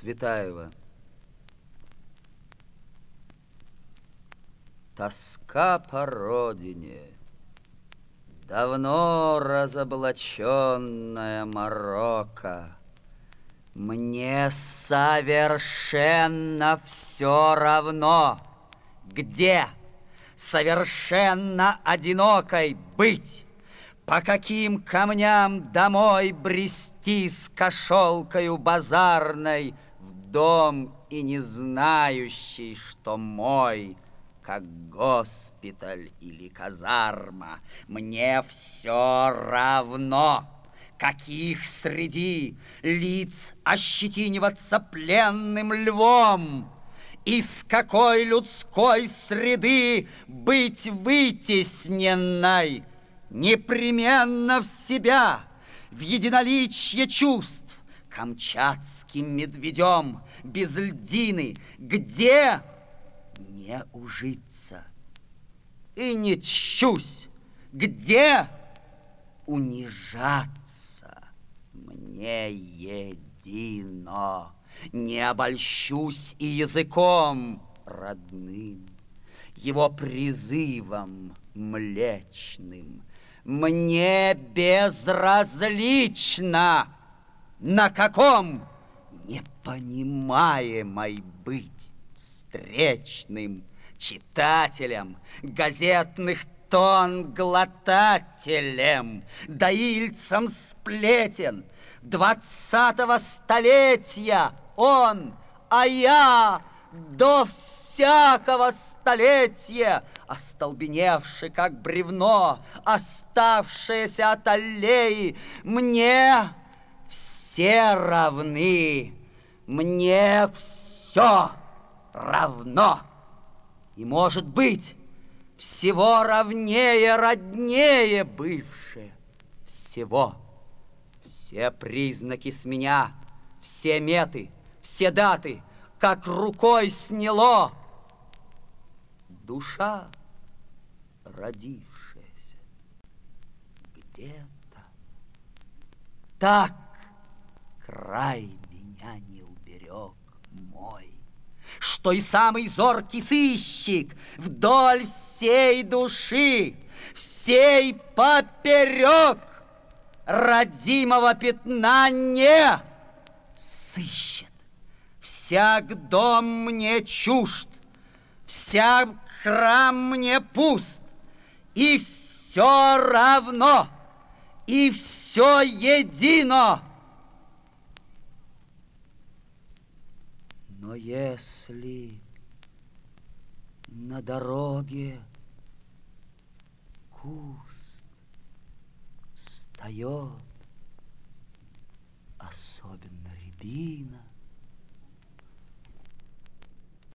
Цветаева. Тоска по родине, Давно разоблаченная морока. Мне совершенно все равно, где совершенно одинокой быть, по каким камням домой брести с кошелкою базарной дом и не знающий, что мой, как госпиталь или казарма, мне все равно, каких среди лиц ощетиниваться пленным львом, из какой людской среды быть вытесненной, непременно в себя, в единоличье чувств, камчатским медведем, без льдины, где? Не ужиться. И не чусь, где? Унижаться мне едино. Не обольщусь и языком родным, его призывом млечным, мне безразлично, на каком? Непонимаемой быть встречным читателем газетных тон глотателем, доильцем сплетен. Двадцатого столетия он, а я до всякого столетия, остолбеневший, как бревно, оставшееся от аллеи, мне все равны, мне все равно. И, может быть, всего равнее, роднее бывшее, всего. Все признаки с меня, все меты, все даты, как рукой сняло, душа, родившаяся где-то. Так край меня не уберег мой, что и самый зоркий сыщик вдоль всей души, всей поперек родимого пятна не сыщет. Всяк дом мне чужд, всяк храм мне пуст, и все равно, и все едино. Но если на дороге куст встает, особенно рябина,